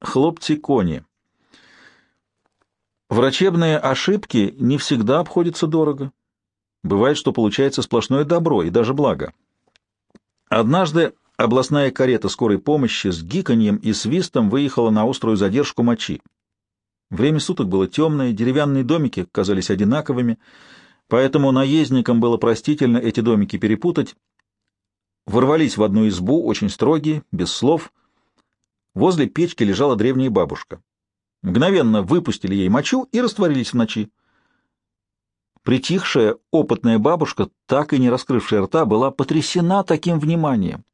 Хлопцы-кони. Врачебные ошибки не всегда обходятся дорого. Бывает, что получается сплошное добро и даже благо. Однажды областная карета скорой помощи с гиканьем и свистом выехала на острую задержку мочи. Время суток было темное, деревянные домики казались одинаковыми, поэтому наездникам было простительно эти домики перепутать. Ворвались в одну избу, очень строгие, без слов. Возле печки лежала древняя бабушка. Мгновенно выпустили ей мочу и растворились в ночи. Притихшая, опытная бабушка, так и не раскрывшая рта, была потрясена таким вниманием.